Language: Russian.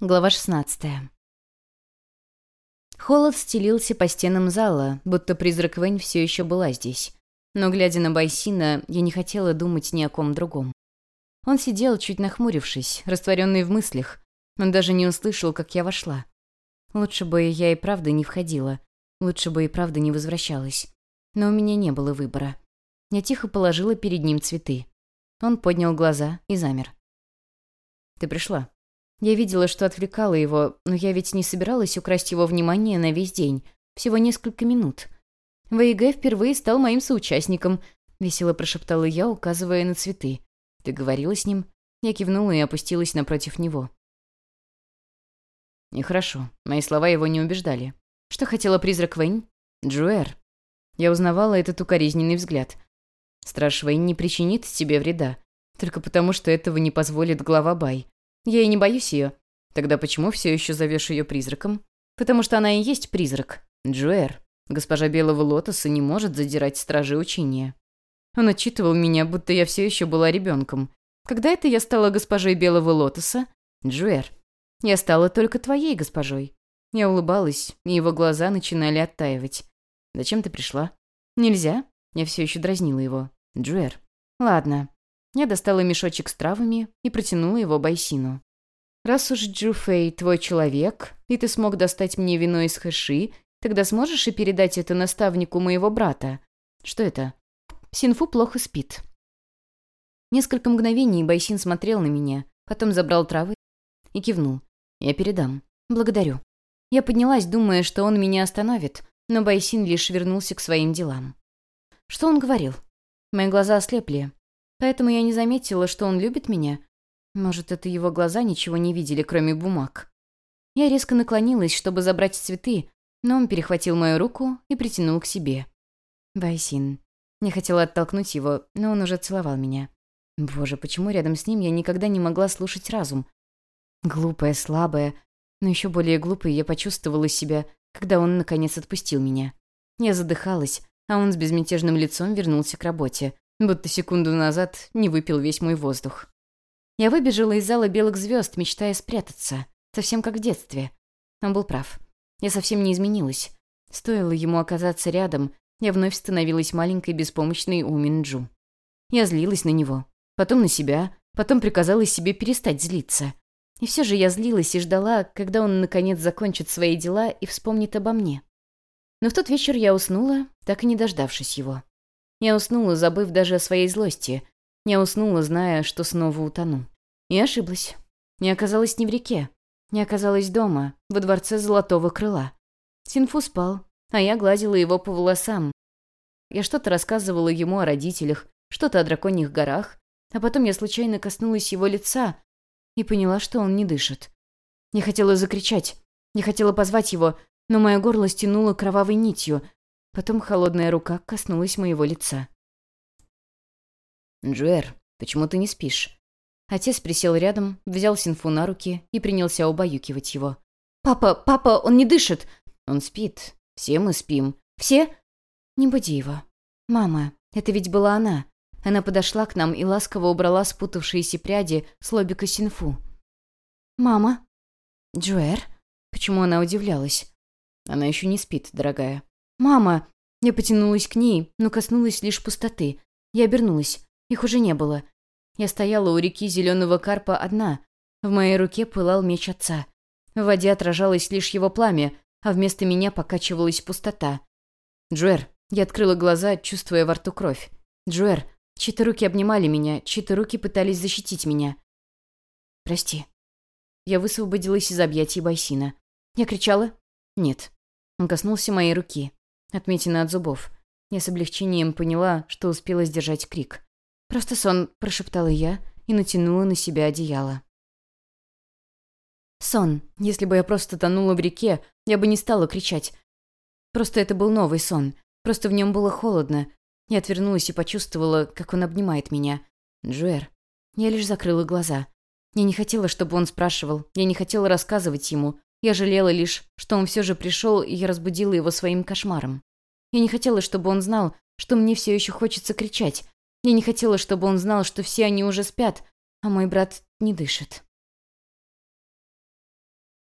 Глава 16. Холод стелился по стенам зала, будто призрак Вэнь все еще была здесь. Но, глядя на Байсина, я не хотела думать ни о ком другом. Он сидел, чуть нахмурившись, растворенный в мыслях. Он даже не услышал, как я вошла. Лучше бы я и правда не входила. Лучше бы и правда не возвращалась. Но у меня не было выбора. Я тихо положила перед ним цветы. Он поднял глаза и замер. «Ты пришла?» Я видела, что отвлекала его, но я ведь не собиралась украсть его внимание на весь день. Всего несколько минут. ВИГ впервые стал моим соучастником, весело прошептала я, указывая на цветы. Ты говорила с ним? Я кивнула и опустилась напротив него. Нехорошо. Мои слова его не убеждали. Что хотела призрак Вэнь? Джуэр. Я узнавала этот укоризненный взгляд. Страж Вэнь не причинит тебе вреда. Только потому, что этого не позволит глава Бай. Я и не боюсь ее. Тогда почему все еще зовешь ее призраком? Потому что она и есть призрак. Джуэр. Госпожа Белого Лотоса не может задирать стражи учения. Он отчитывал меня, будто я все еще была ребенком. Когда это я стала госпожой Белого Лотоса? Джуэр. Я стала только твоей госпожой. Я улыбалась, и его глаза начинали оттаивать. «Зачем ты пришла?» «Нельзя». Я все еще дразнила его. «Джуэр». «Ладно. Я достала мешочек с травами и протянула его Байсину. «Раз уж Джуфей твой человек, и ты смог достать мне вино из хэши, тогда сможешь и передать это наставнику моего брата? Что это?» Синфу плохо спит. Несколько мгновений Байсин смотрел на меня, потом забрал травы и кивнул. «Я передам. Благодарю». Я поднялась, думая, что он меня остановит, но Байсин лишь вернулся к своим делам. Что он говорил? Мои глаза ослепли, Поэтому я не заметила, что он любит меня. Может, это его глаза ничего не видели, кроме бумаг. Я резко наклонилась, чтобы забрать цветы, но он перехватил мою руку и притянул к себе. Байсин. Не хотела оттолкнуть его, но он уже целовал меня. Боже, почему рядом с ним я никогда не могла слушать разум? Глупая, слабая, но еще более глупой я почувствовала себя, когда он, наконец, отпустил меня. Я задыхалась, а он с безмятежным лицом вернулся к работе будто секунду назад не выпил весь мой воздух. Я выбежала из зала белых звезд, мечтая спрятаться, совсем как в детстве. Он был прав. Я совсем не изменилась. Стоило ему оказаться рядом, я вновь становилась маленькой беспомощной Уминджу. Я злилась на него, потом на себя, потом приказала себе перестать злиться. И все же я злилась и ждала, когда он наконец закончит свои дела и вспомнит обо мне. Но в тот вечер я уснула, так и не дождавшись его. Я уснула, забыв даже о своей злости. Я уснула, зная, что снова утону. И ошиблась. Не оказалась ни в реке. Не оказалась дома, во дворце Золотого Крыла. Синфу спал, а я гладила его по волосам. Я что-то рассказывала ему о родителях, что-то о драконьих горах, а потом я случайно коснулась его лица и поняла, что он не дышит. Не хотела закричать, не хотела позвать его, но мое горло стянуло кровавой нитью, Потом холодная рука коснулась моего лица. «Джуэр, почему ты не спишь?» Отец присел рядом, взял Синфу на руки и принялся убаюкивать его. «Папа, папа, он не дышит!» «Он спит. Все мы спим. Все?» «Не буди его. Мама, это ведь была она». Она подошла к нам и ласково убрала спутавшиеся пряди с лобика Синфу. «Мама?» «Джуэр?» Почему она удивлялась? «Она еще не спит, дорогая. «Мама!» Я потянулась к ней, но коснулась лишь пустоты. Я обернулась. Их уже не было. Я стояла у реки зеленого карпа одна. В моей руке пылал меч отца. В воде отражалось лишь его пламя, а вместо меня покачивалась пустота. «Джуэр!» Я открыла глаза, чувствуя во рту кровь. «Джуэр!» Чьи-то руки обнимали меня, чьи-то руки пытались защитить меня. «Прости». Я высвободилась из объятий Байсина. Я кричала? Нет. Он коснулся моей руки. Отметина от зубов. Я с облегчением поняла, что успела сдержать крик. «Просто сон», — прошептала я и натянула на себя одеяло. Сон. Если бы я просто тонула в реке, я бы не стала кричать. Просто это был новый сон. Просто в нем было холодно. Я отвернулась и почувствовала, как он обнимает меня. Джуэр. Я лишь закрыла глаза. Я не хотела, чтобы он спрашивал. Я не хотела рассказывать ему. Я жалела лишь, что он все же пришел, и я разбудила его своим кошмаром. Я не хотела, чтобы он знал, что мне все еще хочется кричать. Я не хотела, чтобы он знал, что все они уже спят, а мой брат не дышит.